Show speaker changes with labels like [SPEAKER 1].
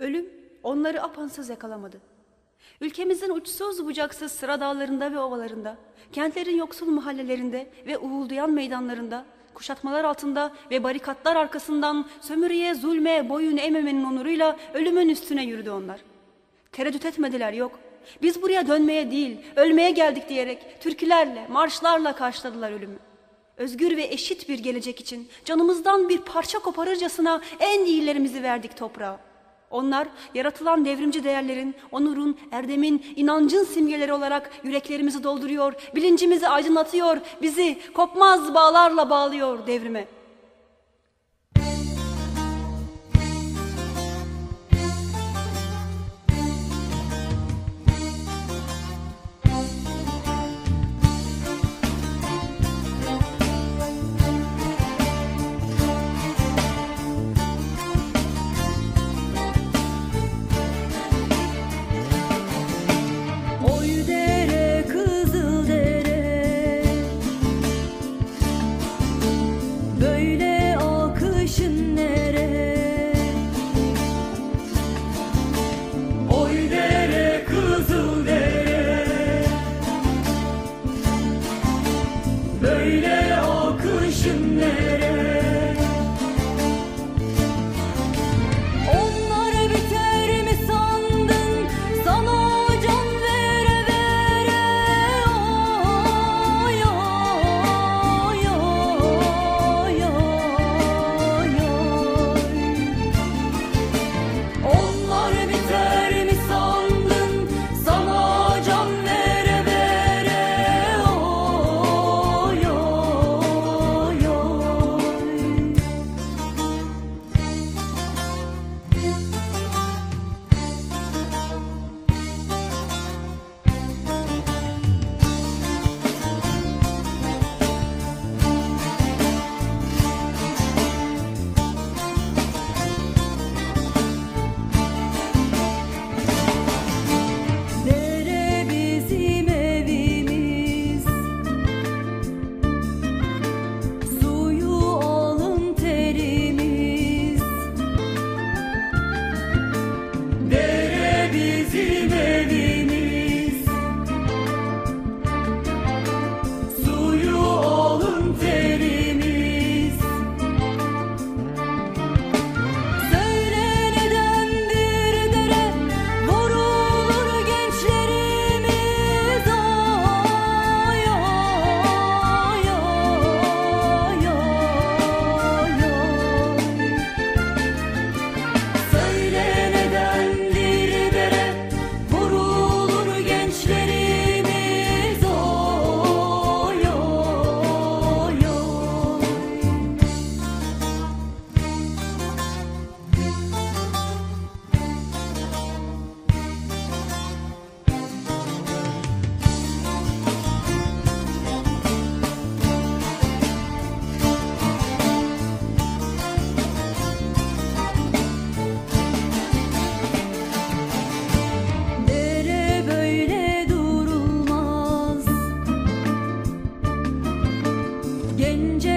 [SPEAKER 1] Ölüm onları apansız yakalamadı. Ülkemizin uçsuz bucaksız sıra dağlarında ve ovalarında, kentlerin yoksul mahallelerinde ve uğuldayan meydanlarında, kuşatmalar altında ve barikatlar arkasından sömürüye, zulme, boyun eğmemenin onuruyla ölümün üstüne yürüdü onlar. Tereddüt etmediler yok. Biz buraya dönmeye değil, ölmeye geldik diyerek türkülerle, marşlarla karşıladılar ölümü. Özgür ve eşit bir gelecek için canımızdan bir parça koparırcasına en iyilerimizi verdik toprağa. Onlar yaratılan devrimci değerlerin, onurun, erdemin, inancın simgeleri olarak yüreklerimizi dolduruyor, bilincimizi aydınlatıyor, bizi kopmaz bağlarla bağlıyor devrime. günlere engine